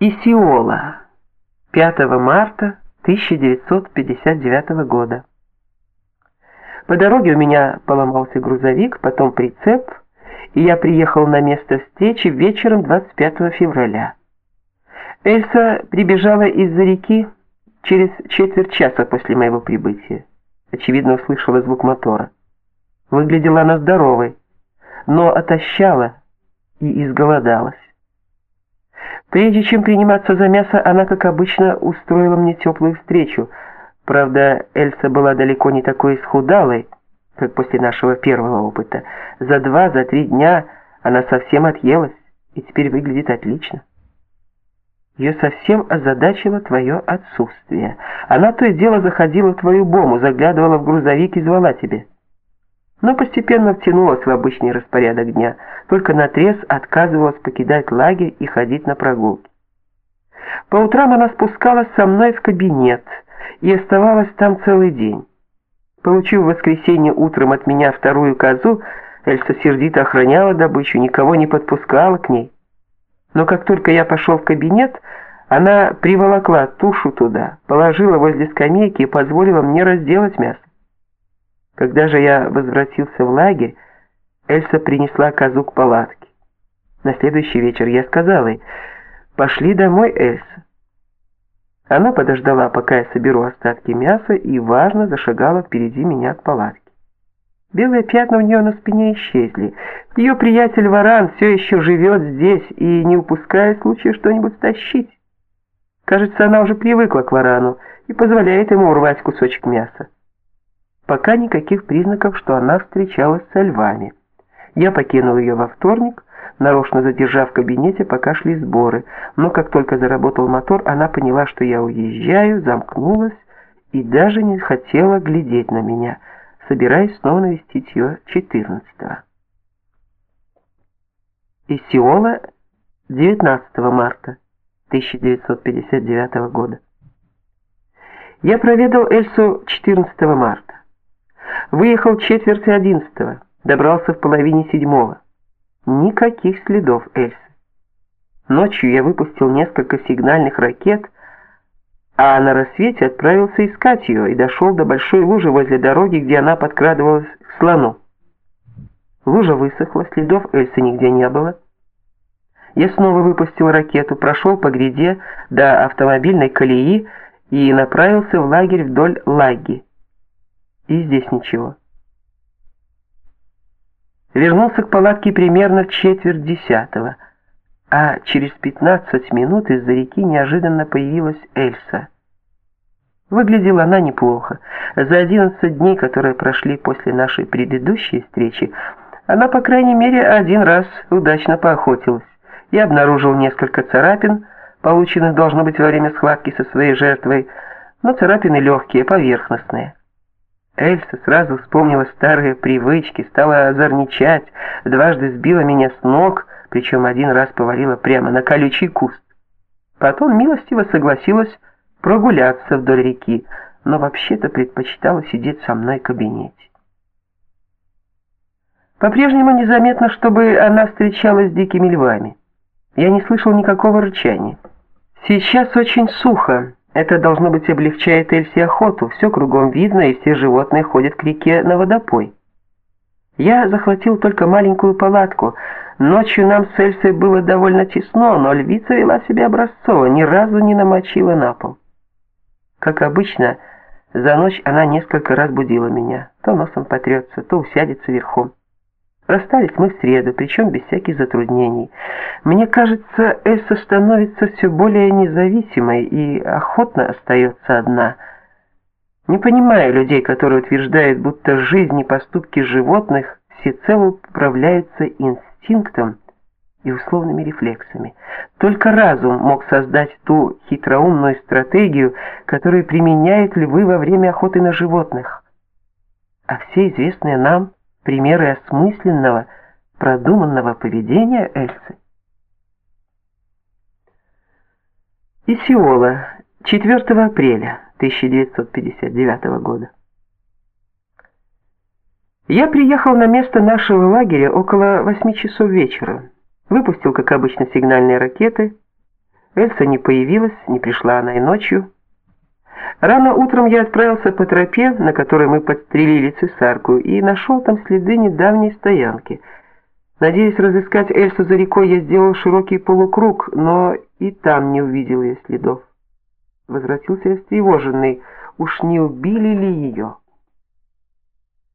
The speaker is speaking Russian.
Исиола. 5 марта 1959 года. По дороге у меня поломался грузовик, потом прицеп, и я приехал на место встречи вечером 25 февраля. Эльса прибежала из-за реки через четверть часа после моего прибытия. Очевидно, услышала звук мотора. Выглядела она здоровой, но отощала и изголодалась. Прежде чем приниматься за мясо, она, как обычно, устроила мне теплую встречу. Правда, Эльса была далеко не такой исхудалой, как после нашего первого опыта. За два, за три дня она совсем отъелась и теперь выглядит отлично. Ее совсем озадачило твое отсутствие. Она то и дело заходила в твою бому, заглядывала в грузовик и звала тебе но постепенно втянулась в обычный распорядок дня, только наотрез отказывалась покидать лагерь и ходить на прогулки. По утрам она спускалась со мной в кабинет и оставалась там целый день. Получив в воскресенье утром от меня вторую козу, Эльса сердито охраняла добычу, никого не подпускала к ней. Но как только я пошел в кабинет, она приволокла тушу туда, положила возле скамейки и позволила мне разделать мясо. Когда же я возвратился в лагерь, Эльса принесла козу к палатке. На следующий вечер я сказал ей, «Пошли домой, Эльса». Она подождала, пока я соберу остатки мяса, и, важно, зашагала впереди меня к палатке. Белые пятна у нее на спине исчезли. Ее приятель Варан все еще живет здесь и не упускает случая что-нибудь стащить. Кажется, она уже привыкла к Варану и позволяет ему урвать кусочек мяса. Пока никаких признаков, что она встречалась со львами. Я покинул ее во вторник, нарочно задержав в кабинете, пока шли сборы, но как только заработал мотор, она поняла, что я уезжаю, замкнулась и даже не хотела глядеть на меня, собираясь снова навестить ее 14-го. Из Сеула 19 марта 1959 года. Я проведал Эльсу 14 марта. Выехал четверти одиннадцатого, добрался в половине седьмого. Никаких следов Эльсы. Ночью я выпустил несколько сигнальных ракет, а на рассвете отправился искать ее и дошел до большой лужи возле дороги, где она подкрадывалась к слону. Лужа высохла, следов Эльсы нигде не было. Я снова выпустил ракету, прошел по гряде до автомобильной колеи и направился в лагерь вдоль лаги. И здесь ничего. Вернулся к палатке примерно в четверть десятого, а через 15 минут из-за реки неожиданно появилась Эльса. Выглядела она неплохо. За 11 дней, которые прошли после нашей предыдущей встречи, она, по крайней мере, один раз удачно поохотилась. Я обнаружил несколько царапин, полученных, должно быть, во время схватки со своей жертвой, но царапины легкие, поверхностные. Эльса сразу вспомнила старые привычки, стала озорничать, дважды сбила меня с ног, причем один раз повалила прямо на колючий куст. Потом милостиво согласилась прогуляться вдоль реки, но вообще-то предпочитала сидеть со мной в кабинете. По-прежнему незаметно, чтобы она встречалась с дикими львами. Я не слышал никакого рычания. Сейчас очень сухо, это, должно быть, облегчает Эльсе охоту. Все кругом видно, и все животные ходят к реке на водопой. Я захватил только маленькую палатку. Ночью нам с Эльсой было довольно тесно, но львица вела себя образцово, ни разу не намочила на пол. Как обычно, за ночь она несколько раз будила меня. То носом потрется, то усядется верхом. Расстались мы в среду, причем без всяких затруднений. Мне кажется, Эльса становится все более независимой и охотно остается одна. Не понимаю людей, которые утверждают, будто жизнь и поступки животных всецело управляются инстинктом и условными рефлексами. Только разум мог создать ту хитроумную стратегию, которую применяют львы во время охоты на животных. А все известные нам примеры осмысленного, продуманного поведения Эльсы. Исиола, 4 апреля 1959 года. Я приехал на место нашего лагеря около 8 часов вечера. Выпустил, как обычно, сигнальные ракеты. Эльса не появилась, не пришла она и ночью. Рано утром я отправился по тропе, на которой мы подстрелили цесарку, и нашел там следы недавней стоянки. Надеясь разыскать Эльсу за рекой, я сделал широкий полукруг, но и там не увидел ее следов. Возвратился я встревоженный, уж не убили ли ее?